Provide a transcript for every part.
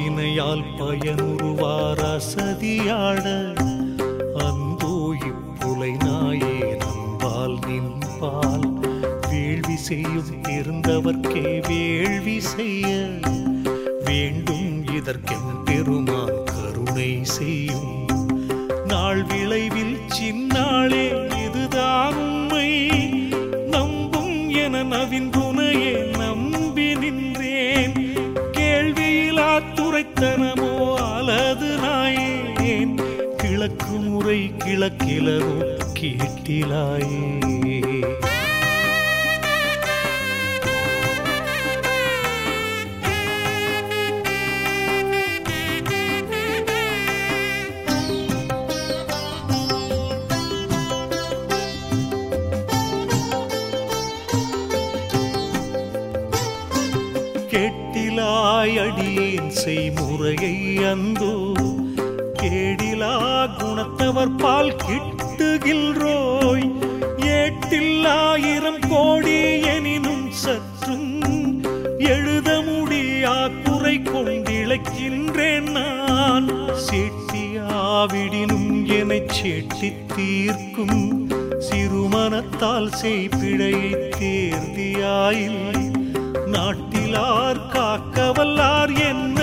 அவினையால் பயனுறுவார் அசதியாட அந்தோ இப்புலை நாயே நம்பால் நின்பால். வேள்வி செய்யும் இருந்தவர்க்கே வேள்வி செய்ய வேண்டும் இதற்கென் பெருமான் கருணை செய்யும். நாள் விளைவில் சின்னாளே முறை கிழக்கிலரோ கேட்டிலாயே. கேட்டிலாய் அடியேன் செய்முறையை அந்தோ கேடிலா குணத்தவர் பால் கிட்டுகின்றோய். ஏட்டில் ஆயிரம் கோடி எனினும் சற்றும் எழுத முடியா குறை கொண்டிழக்கின்றேன் நான். சீட்டியாவிடினும் எனச் சேட்டி தீர்க்கும் சிறுமனத்தால் செய்பிழையை தேர்தியாயில் நாட்டிலார் காக்கவல்லார் என்ன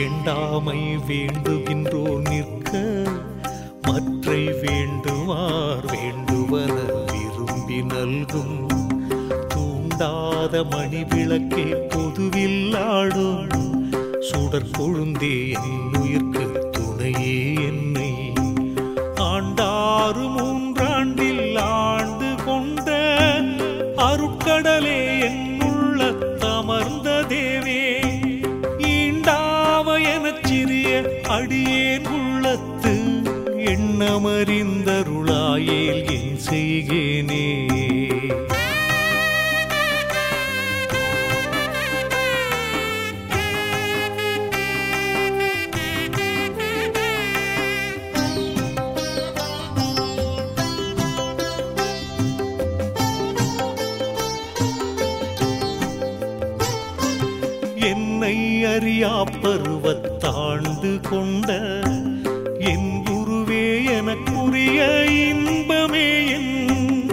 வேண்டாமை வேண்டுகின்றோர் நிற்க மற்றை வேண்டுவார் வேண்டுவன விரும்பி நல்கும். தூண்டாத மணி விளக்கே பொதுவில் ஆடும் சுடர் கொழுந்தே என் உயிர்க்கு எனச் சிறிய அடியேன் உள்ளத்து எண்ணமறிந்தருளாயில் என் செய்கேனே? அறியா அறியா பருவத்தாண்டு கொண்ட என் குருவே எனக்குரிய இன்பமே என்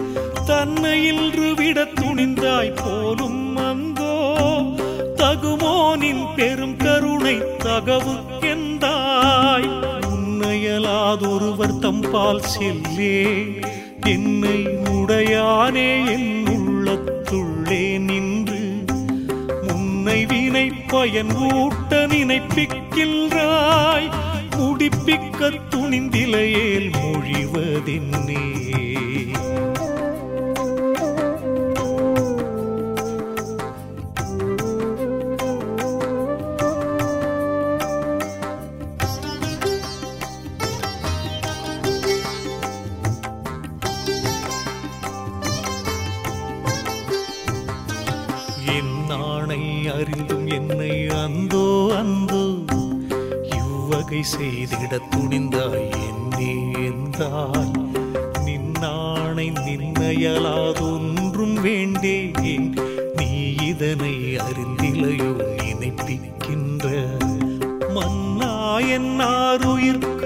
தன்னை இன்று விட துணிந்தாய் போலும் அந்தோ தகுமோனின் பெரும் கருணை தகவுக்கெந்தாய் உன்னையலாதொருவர் தம்பால் செல்லே. என்னை உடையானே என் பயன் ஊட்ட நினைப்பிக்கின்றாய் முடிப்பிக்க துணிந்திலையேல் மொழிவதென்னே? செய்திட துணிந்தாய். என்னே என்றாய் நின்னாணை நின்னையலாதொன்றும் வேண்டேன். நீ இதனை அறிந்திலையோ நினைப்பிக்கின்ற மன்னா என் ஆருயிர்க்கு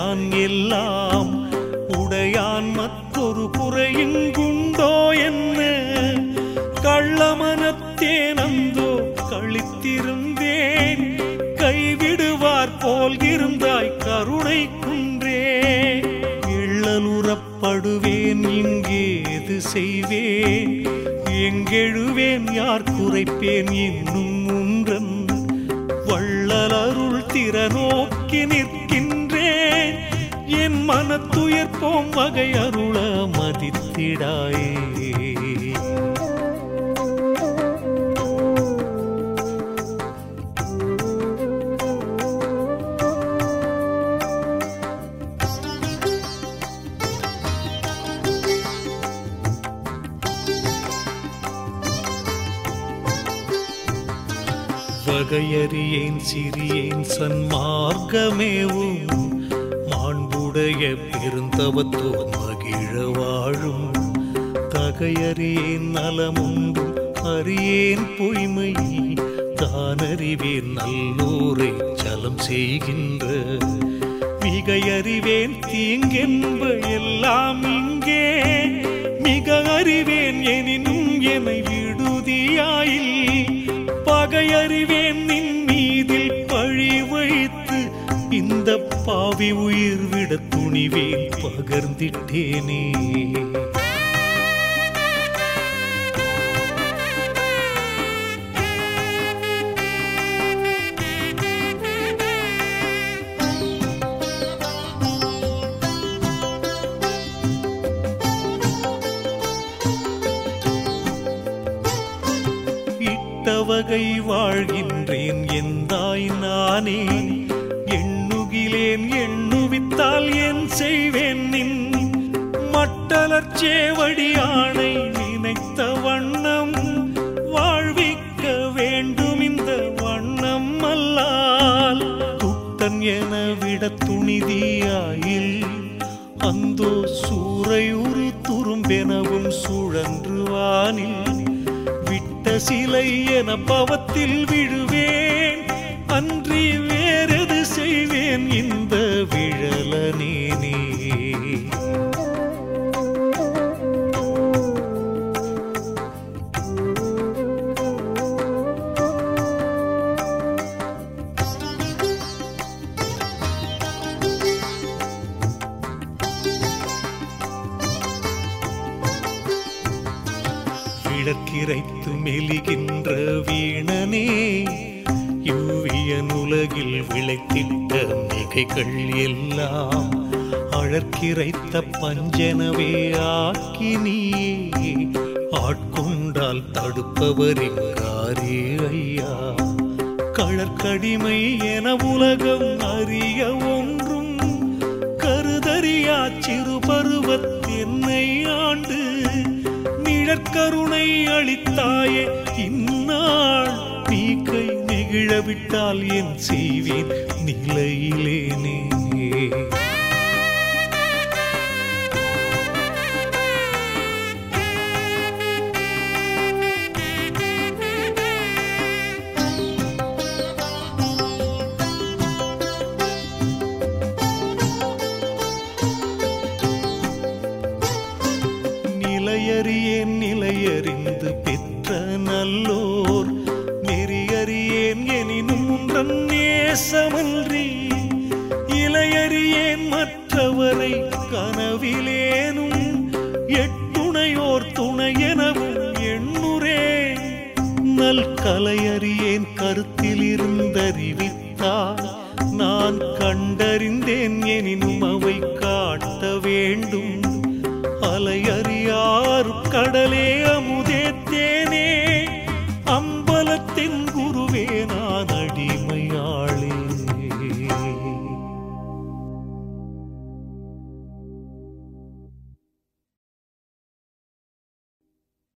உடையான் எல்லாம் உடையான் மற்றொரு குறையுங்குண்டோ என்ன? கள்ளமனத்தேன் அந்தோ கழித்திருந்தேன் கைவிடுவார் போல் இருந்தாய் கருணை குன்றே. எள்ளலுறப்படுவேன் இங்கேது செய்வேன்? எங்கெழுவேன் யார் குறைப்பேன் இன்னும் ஒன்றன் வள்ளலருள் திறனோக்கி நிற்க மனத்துயர்ப்போம் வகை அருள மதித்திடாயே. வகையறியேன் சிறியேன் சன்மார்க்கமேவும் உடைய பெருந்தவத்துவம் மகிழ வாழும். தகையறியேன் நலமுண்டு அறியேன் பொய்மை. தானறிவேன் நல்லூரை சலம் செய்கின்ற. மிகையறிவேன் தீங்கென்ப எல்லாம் இங்கே. மிக அறிவேன் எனினும் என்னை விடுதியாயில். பகையறிவேன் நின் மீதில் பழி வைத்து இந்த பாவி உயிர் விட துணிவேல் பகர்ந்திட்டேனே. இட்டவகை வாழ்கின்றேன் எந்தாய் நானே. எண்ணுகிலேன் எண்ணுவித்தால் என் செய்வேன் நின்? மட்டலர்ச்சேவடி நினைத்த வண்ணம் வாழ்விக்க வேண்டும் இந்த வண்ணம் அல்லால். துத்தன் என விட துணிதியாயில் அந்தோ சூறையுறு துரும்பெனவும் சுழன்றுவானில் விட்ட சிலை என பவத்தில் விழு விளக்கிரைத்து மெலிகின்ற வீணனே இவ்வியன் உலகில் விளைத்திட்ட மிகைகள் எல்லாம் அழற்கிரைத்த பஞ்சனவே ஆக்கினியே. ஆட்கொண்டால் தடுப்பவரிங்காரே ஐயா. கழற்கடிமை என உலகம் அறிய ஒன்றும் கருதறியா சிறு பருவத்தை நிழற்கருணை அளித்தாயே. இந்நாள் நீ கை நெகிழவிட்டால் என் செய்வேன். நிலையிலேனே நிலையறியேன் ஏன் மற்றவரை கனவிலேனும்? எட்டுணையோர் துணை எனவும் எண்ணுரேன் நல் கலையறியேன் கருத்தில் இருந்தறிவித்தார் நான் கண்டறிந்தேன் எனினும் அவை காட்ட வேண்டும். அலையறியார் கடலே அமுதே